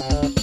Bye.